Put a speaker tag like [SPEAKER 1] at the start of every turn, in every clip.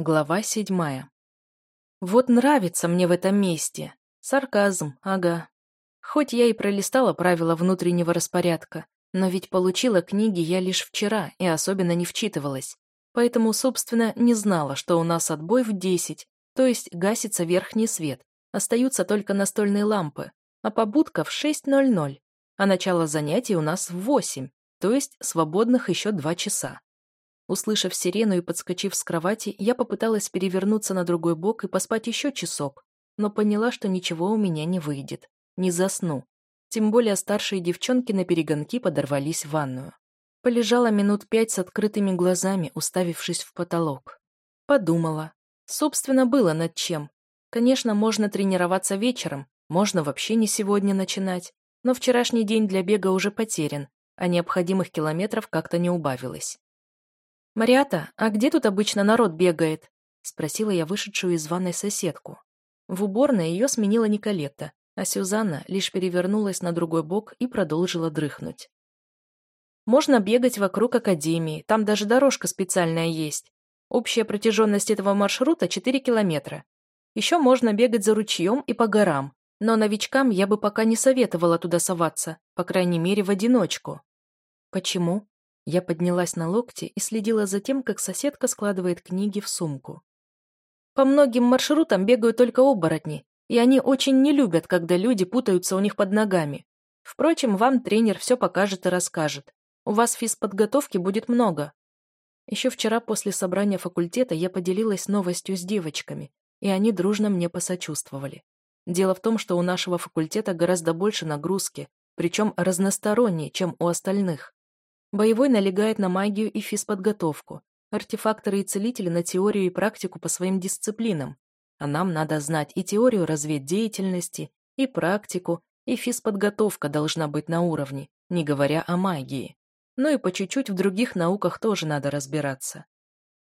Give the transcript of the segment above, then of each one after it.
[SPEAKER 1] Глава седьмая. Вот нравится мне в этом месте. Сарказм, ага. Хоть я и пролистала правила внутреннего распорядка, но ведь получила книги я лишь вчера и особенно не вчитывалась. Поэтому, собственно, не знала, что у нас отбой в десять, то есть гасится верхний свет, остаются только настольные лампы, а побудка в 6.00, а начало занятий у нас в восемь, то есть свободных еще два часа. Услышав сирену и подскочив с кровати, я попыталась перевернуться на другой бок и поспать еще часок, но поняла, что ничего у меня не выйдет. Не засну. Тем более старшие девчонки на перегонки подорвались в ванную. Полежала минут пять с открытыми глазами, уставившись в потолок. Подумала. Собственно, было над чем. Конечно, можно тренироваться вечером, можно вообще не сегодня начинать, но вчерашний день для бега уже потерян, а необходимых километров как-то не убавилось. «Мариата, а где тут обычно народ бегает?» — спросила я вышедшую из ванной соседку. В уборной ее сменила Николетта, а Сюзанна лишь перевернулась на другой бок и продолжила дрыхнуть. «Можно бегать вокруг академии, там даже дорожка специальная есть. Общая протяженность этого маршрута 4 километра. Еще можно бегать за ручьем и по горам, но новичкам я бы пока не советовала туда соваться, по крайней мере, в одиночку». «Почему?» Я поднялась на локти и следила за тем, как соседка складывает книги в сумку. По многим маршрутам бегают только оборотни, и они очень не любят, когда люди путаются у них под ногами. Впрочем, вам тренер все покажет и расскажет. У вас физподготовки будет много. Еще вчера после собрания факультета я поделилась новостью с девочками, и они дружно мне посочувствовали. Дело в том, что у нашего факультета гораздо больше нагрузки, причем разносторонней, чем у остальных. Боевой налегает на магию и физподготовку, артефакторы и целители на теорию и практику по своим дисциплинам. А нам надо знать и теорию разведдеятельности, и практику, и физподготовка должна быть на уровне, не говоря о магии. Ну и по чуть-чуть в других науках тоже надо разбираться.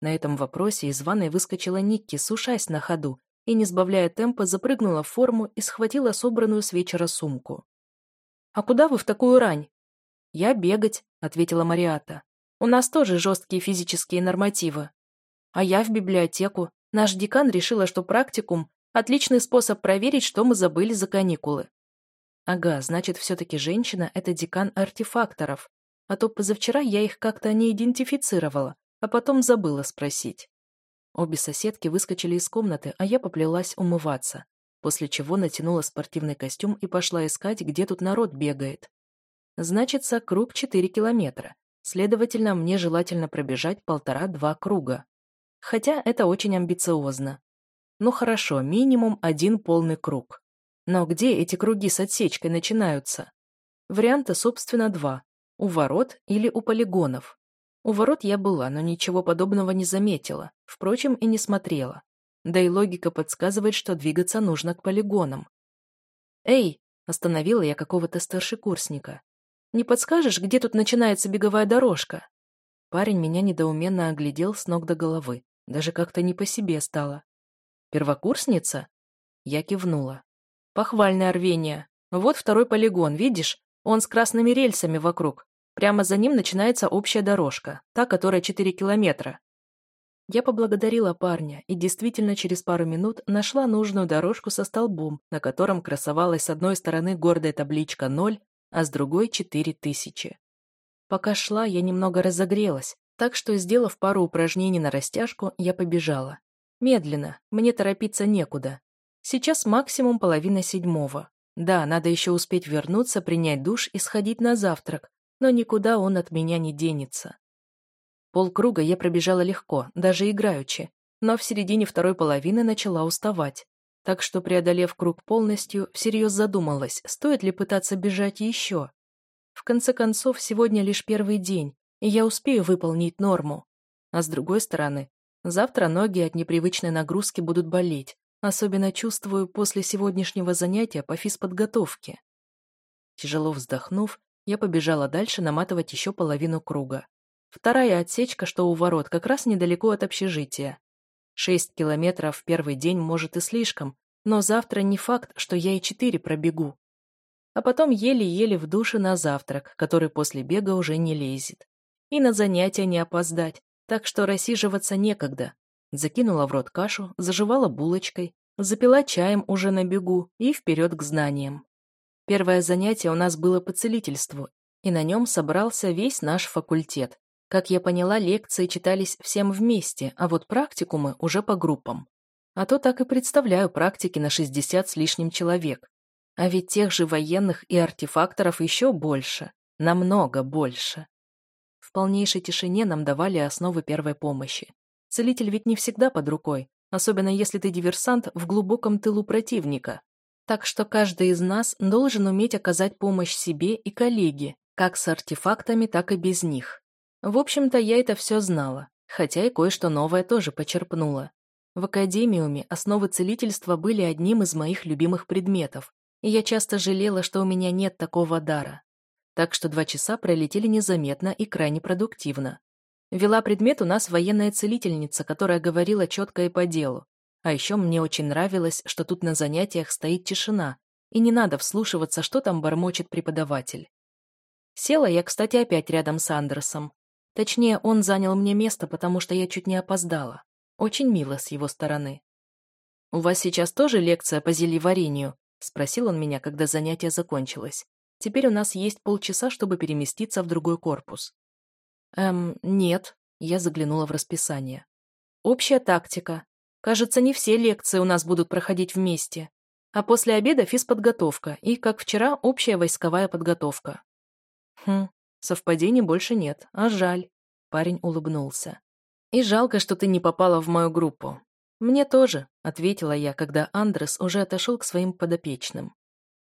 [SPEAKER 1] На этом вопросе из ванной выскочила Никки, сушась на ходу, и, не сбавляя темпа, запрыгнула в форму и схватила собранную с вечера сумку. «А куда вы в такую рань?» «Я бегать», — ответила Мариата. «У нас тоже жесткие физические нормативы». «А я в библиотеку. Наш декан решила, что практикум — отличный способ проверить, что мы забыли за каникулы». «Ага, значит, все-таки женщина — это декан артефакторов. А то позавчера я их как-то не идентифицировала, а потом забыла спросить». Обе соседки выскочили из комнаты, а я поплелась умываться, после чего натянула спортивный костюм и пошла искать, где тут народ бегает. Значится, круг 4 километра. Следовательно, мне желательно пробежать полтора-два круга. Хотя это очень амбициозно. Ну хорошо, минимум один полный круг. Но где эти круги с отсечкой начинаются? Варианта, собственно, два. У ворот или у полигонов. У ворот я была, но ничего подобного не заметила. Впрочем, и не смотрела. Да и логика подсказывает, что двигаться нужно к полигонам. «Эй!» – остановила я какого-то старшекурсника. Не подскажешь, где тут начинается беговая дорожка?» Парень меня недоуменно оглядел с ног до головы. Даже как-то не по себе стало. «Первокурсница?» Я кивнула. «Похвальное рвение. Вот второй полигон, видишь? Он с красными рельсами вокруг. Прямо за ним начинается общая дорожка, та, которая 4 километра. Я поблагодарила парня и действительно через пару минут нашла нужную дорожку со столбом, на котором красовалась с одной стороны гордая табличка «ноль», а с другой четыре тысячи. Пока шла, я немного разогрелась, так что, сделав пару упражнений на растяжку, я побежала. Медленно, мне торопиться некуда. Сейчас максимум половина седьмого. Да, надо еще успеть вернуться, принять душ и сходить на завтрак, но никуда он от меня не денется. Полкруга я пробежала легко, даже играючи, но в середине второй половины начала уставать так что, преодолев круг полностью, всерьез задумалась, стоит ли пытаться бежать еще. В конце концов, сегодня лишь первый день, и я успею выполнить норму. А с другой стороны, завтра ноги от непривычной нагрузки будут болеть, особенно чувствую после сегодняшнего занятия по физподготовке. Тяжело вздохнув, я побежала дальше наматывать еще половину круга. Вторая отсечка, что у ворот, как раз недалеко от общежития. Шесть километров в первый день может и слишком, но завтра не факт, что я и четыре пробегу. А потом еле-еле в душе на завтрак, который после бега уже не лезет. И на занятия не опоздать, так что рассиживаться некогда. Закинула в рот кашу, заживала булочкой, запила чаем уже на бегу и вперед к знаниям. Первое занятие у нас было по целительству, и на нем собрался весь наш факультет. Как я поняла, лекции читались всем вместе, а вот практикумы уже по группам. А то так и представляю практики на 60 с лишним человек. А ведь тех же военных и артефакторов еще больше. Намного больше. В полнейшей тишине нам давали основы первой помощи. Целитель ведь не всегда под рукой, особенно если ты диверсант в глубоком тылу противника. Так что каждый из нас должен уметь оказать помощь себе и коллеге, как с артефактами, так и без них. В общем-то, я это все знала, хотя и кое-что новое тоже почерпнула. В академиуме основы целительства были одним из моих любимых предметов, и я часто жалела, что у меня нет такого дара. Так что два часа пролетели незаметно и крайне продуктивно. Вела предмет у нас военная целительница, которая говорила четко и по делу. А еще мне очень нравилось, что тут на занятиях стоит тишина, и не надо вслушиваться, что там бормочет преподаватель. Села я, кстати, опять рядом с Андерсом. Точнее, он занял мне место, потому что я чуть не опоздала. Очень мило с его стороны. «У вас сейчас тоже лекция по зельеварению?» — спросил он меня, когда занятие закончилось. «Теперь у нас есть полчаса, чтобы переместиться в другой корпус». «Эм, нет», — я заглянула в расписание. «Общая тактика. Кажется, не все лекции у нас будут проходить вместе. А после обеда физподготовка и, как вчера, общая войсковая подготовка. Хм, совпадений больше нет, а жаль. Парень улыбнулся. И жалко, что ты не попала в мою группу. Мне тоже, ответила я, когда Андрес уже отошел к своим подопечным.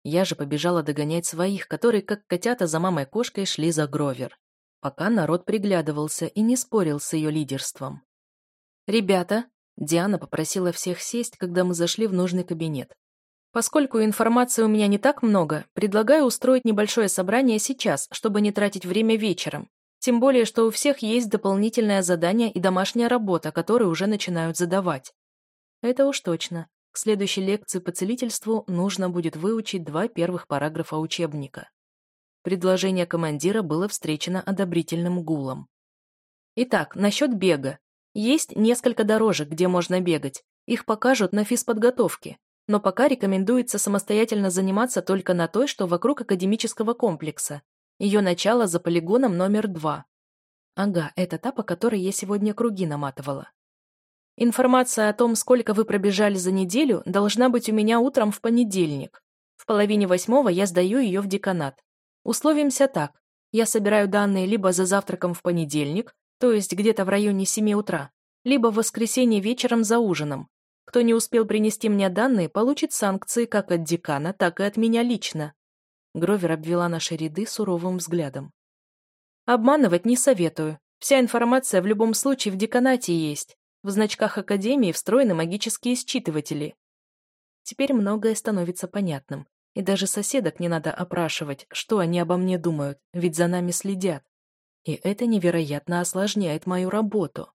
[SPEAKER 1] Я же побежала догонять своих, которые, как котята за мамой-кошкой, шли за Гровер. Пока народ приглядывался и не спорил с ее лидерством. «Ребята, Диана попросила всех сесть, когда мы зашли в нужный кабинет. Поскольку информации у меня не так много, предлагаю устроить небольшое собрание сейчас, чтобы не тратить время вечером. Тем более, что у всех есть дополнительное задание и домашняя работа, которые уже начинают задавать. Это уж точно. К следующей лекции по целительству нужно будет выучить два первых параграфа учебника. Предложение командира было встречено одобрительным гулом. Итак, насчет бега. Есть несколько дорожек, где можно бегать. Их покажут на физподготовке. Но пока рекомендуется самостоятельно заниматься только на той, что вокруг академического комплекса. Ее начало за полигоном номер два. Ага, это та, по которой я сегодня круги наматывала. Информация о том, сколько вы пробежали за неделю, должна быть у меня утром в понедельник. В половине восьмого я сдаю ее в деканат. Условимся так. Я собираю данные либо за завтраком в понедельник, то есть где-то в районе 7 утра, либо в воскресенье вечером за ужином. Кто не успел принести мне данные, получит санкции как от декана, так и от меня лично. Гровер обвела наши ряды суровым взглядом. Обманывать не советую. Вся информация в любом случае в деканате есть. В значках Академии встроены магические считыватели. Теперь многое становится понятным. И даже соседок не надо опрашивать, что они обо мне думают, ведь за нами следят. И это невероятно осложняет мою работу.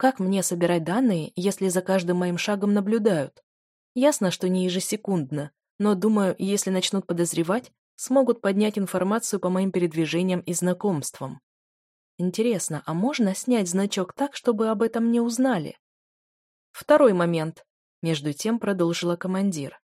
[SPEAKER 1] Как мне собирать данные, если за каждым моим шагом наблюдают? Ясно, что не ежесекундно, но, думаю, если начнут подозревать, смогут поднять информацию по моим передвижениям и знакомствам. Интересно, а можно снять значок так, чтобы об этом не узнали? Второй момент. Между тем продолжила командир.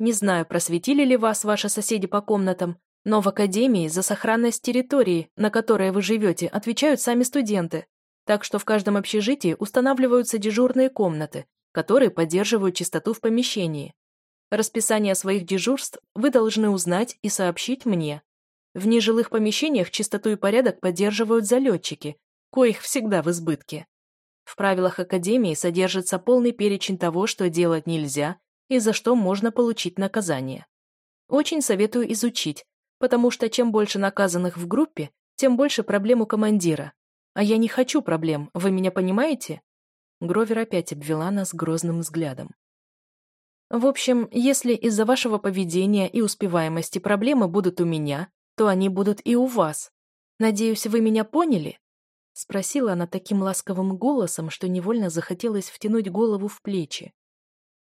[SPEAKER 1] Не знаю, просветили ли вас ваши соседи по комнатам, но в академии за сохранность территории, на которой вы живете, отвечают сами студенты. Так что в каждом общежитии устанавливаются дежурные комнаты, которые поддерживают чистоту в помещении. Расписание своих дежурств вы должны узнать и сообщить мне. В нежилых помещениях чистоту и порядок поддерживают залетчики, коих всегда в избытке. В правилах Академии содержится полный перечень того, что делать нельзя и за что можно получить наказание. Очень советую изучить, потому что чем больше наказанных в группе, тем больше проблем у командира. А я не хочу проблем, вы меня понимаете? Гровер опять обвела нас грозным взглядом. В общем, если из-за вашего поведения и успеваемости проблемы будут у меня, то они будут и у вас. Надеюсь, вы меня поняли? Спросила она таким ласковым голосом, что невольно захотелось втянуть голову в плечи.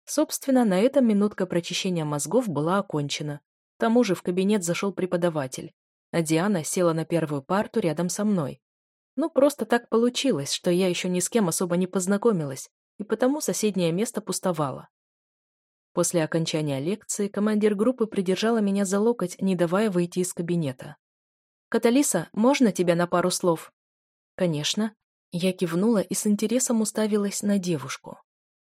[SPEAKER 1] Собственно, на этом минутка прочищения мозгов была окончена тому же в кабинет зашел преподаватель, а Диана села на первую парту рядом со мной. Ну, просто так получилось, что я еще ни с кем особо не познакомилась, и потому соседнее место пустовало. После окончания лекции командир группы придержала меня за локоть, не давая выйти из кабинета. «Каталиса, можно тебя на пару слов?» «Конечно». Я кивнула и с интересом уставилась на девушку.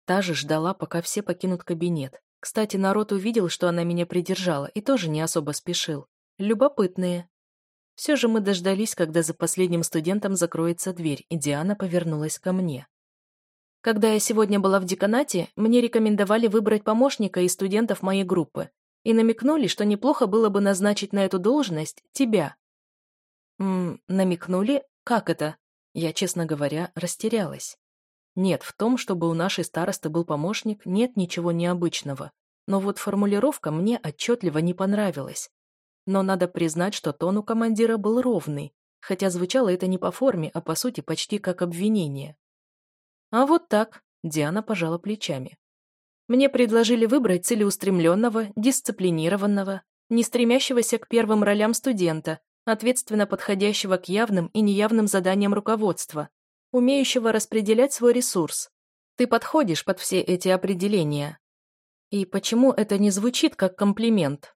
[SPEAKER 1] Та же ждала, пока все покинут кабинет. Кстати, народ увидел, что она меня придержала, и тоже не особо спешил. Любопытные. Все же мы дождались, когда за последним студентом закроется дверь, и Диана повернулась ко мне. Когда я сегодня была в деканате, мне рекомендовали выбрать помощника из студентов моей группы и намекнули, что неплохо было бы назначить на эту должность тебя. М намекнули? Как это? Я, честно говоря, растерялась. Нет, в том, чтобы у нашей старосты был помощник, нет ничего необычного. Но вот формулировка мне отчетливо не понравилась. Но надо признать, что тон у командира был ровный, хотя звучало это не по форме, а по сути почти как обвинение. А вот так, Диана пожала плечами. Мне предложили выбрать целеустремленного, дисциплинированного, не стремящегося к первым ролям студента, ответственно подходящего к явным и неявным заданиям руководства, умеющего распределять свой ресурс. Ты подходишь под все эти определения. И почему это не звучит как комплимент?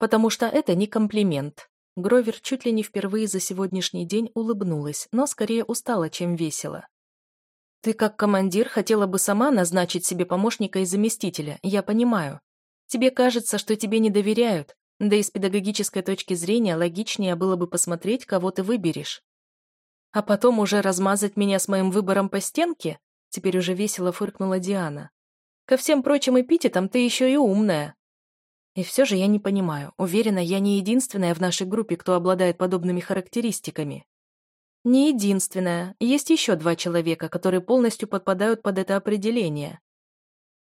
[SPEAKER 1] Потому что это не комплимент. Гровер чуть ли не впервые за сегодняшний день улыбнулась, но скорее устала, чем весело. Ты как командир хотела бы сама назначить себе помощника и заместителя, я понимаю. Тебе кажется, что тебе не доверяют, да и с педагогической точки зрения логичнее было бы посмотреть, кого ты выберешь. А потом уже размазать меня с моим выбором по стенке? Теперь уже весело фыркнула Диана. Ко всем прочим эпитетам ты еще и умная. И все же я не понимаю. Уверена, я не единственная в нашей группе, кто обладает подобными характеристиками. Не единственная. Есть еще два человека, которые полностью подпадают под это определение.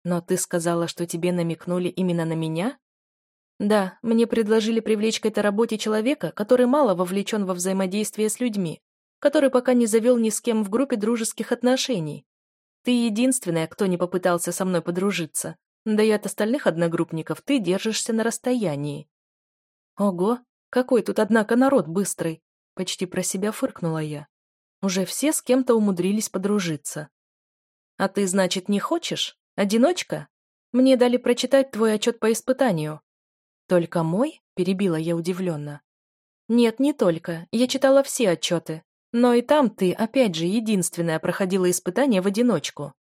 [SPEAKER 1] Но ты сказала, что тебе намекнули именно на меня? Да, мне предложили привлечь к этой работе человека, который мало вовлечен во взаимодействие с людьми, который пока не завел ни с кем в группе дружеских отношений. Ты единственная, кто не попытался со мной подружиться. Да и от остальных одногруппников ты держишься на расстоянии. Ого, какой тут, однако, народ быстрый. Почти про себя фыркнула я. Уже все с кем-то умудрились подружиться. А ты, значит, не хочешь? Одиночка? Мне дали прочитать твой отчет по испытанию. Только мой? Перебила я удивленно. Нет, не только. Я читала все отчеты. Но и там ты, опять же, единственная проходила испытание в одиночку.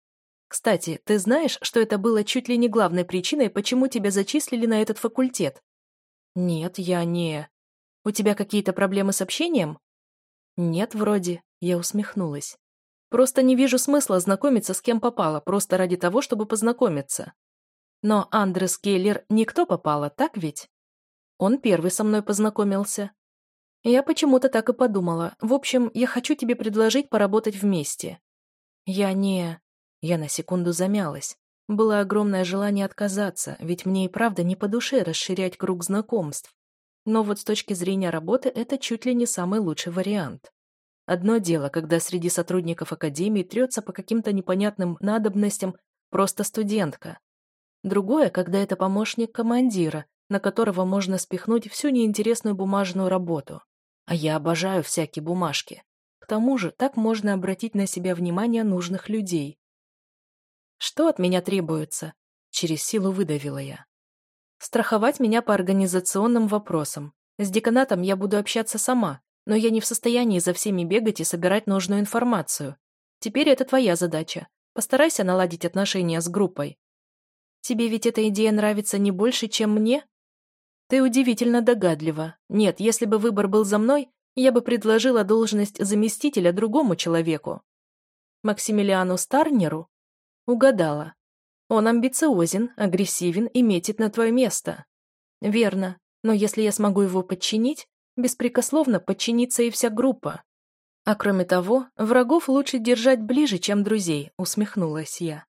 [SPEAKER 1] Кстати, ты знаешь, что это было чуть ли не главной причиной, почему тебя зачислили на этот факультет? Нет, я не... У тебя какие-то проблемы с общением? Нет, вроде. Я усмехнулась. Просто не вижу смысла знакомиться с кем попало, просто ради того, чтобы познакомиться. Но Андрес Келлер никто попало, так ведь? Он первый со мной познакомился. Я почему-то так и подумала. В общем, я хочу тебе предложить поработать вместе. Я не... Я на секунду замялась. Было огромное желание отказаться, ведь мне и правда не по душе расширять круг знакомств. Но вот с точки зрения работы это чуть ли не самый лучший вариант. Одно дело, когда среди сотрудников академии трется по каким-то непонятным надобностям просто студентка. Другое, когда это помощник командира, на которого можно спихнуть всю неинтересную бумажную работу. А я обожаю всякие бумажки. К тому же так можно обратить на себя внимание нужных людей. Что от меня требуется? Через силу выдавила я. Страховать меня по организационным вопросам. С деканатом я буду общаться сама, но я не в состоянии за всеми бегать и собирать нужную информацию. Теперь это твоя задача. Постарайся наладить отношения с группой. Тебе ведь эта идея нравится не больше, чем мне? Ты удивительно догадлива. Нет, если бы выбор был за мной, я бы предложила должность заместителя другому человеку. Максимилиану Старнеру? Угадала. Он амбициозен, агрессивен и метит на твое место. Верно, но если я смогу его подчинить, беспрекословно подчинится и вся группа. А кроме того, врагов лучше держать ближе, чем друзей, усмехнулась я.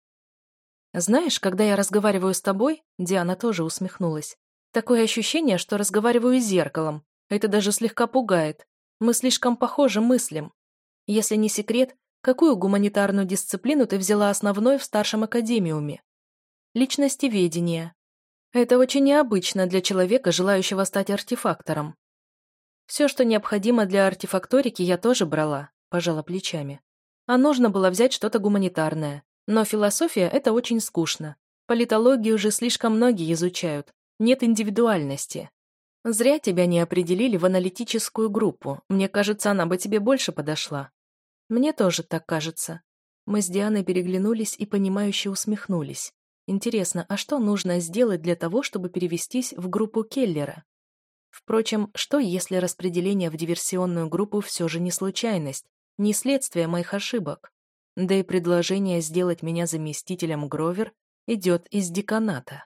[SPEAKER 1] Знаешь, когда я разговариваю с тобой, Диана тоже усмехнулась, такое ощущение, что разговариваю с зеркалом. Это даже слегка пугает. Мы слишком похожи мыслим. Если не секрет, Какую гуманитарную дисциплину ты взяла основной в старшем академиуме? Личностеведение. Это очень необычно для человека, желающего стать артефактором. Все, что необходимо для артефакторики, я тоже брала. — пожала плечами. «А нужно было взять что-то гуманитарное. Но философия — это очень скучно. Политологию уже слишком многие изучают. Нет индивидуальности. Зря тебя не определили в аналитическую группу. Мне кажется, она бы тебе больше подошла. Мне тоже так кажется. Мы с Дианой переглянулись и понимающе усмехнулись. Интересно, а что нужно сделать для того, чтобы перевестись в группу Келлера? Впрочем, что если распределение в диверсионную группу все же не случайность, не следствие моих ошибок? Да и предложение сделать меня заместителем Гровер идет из деканата.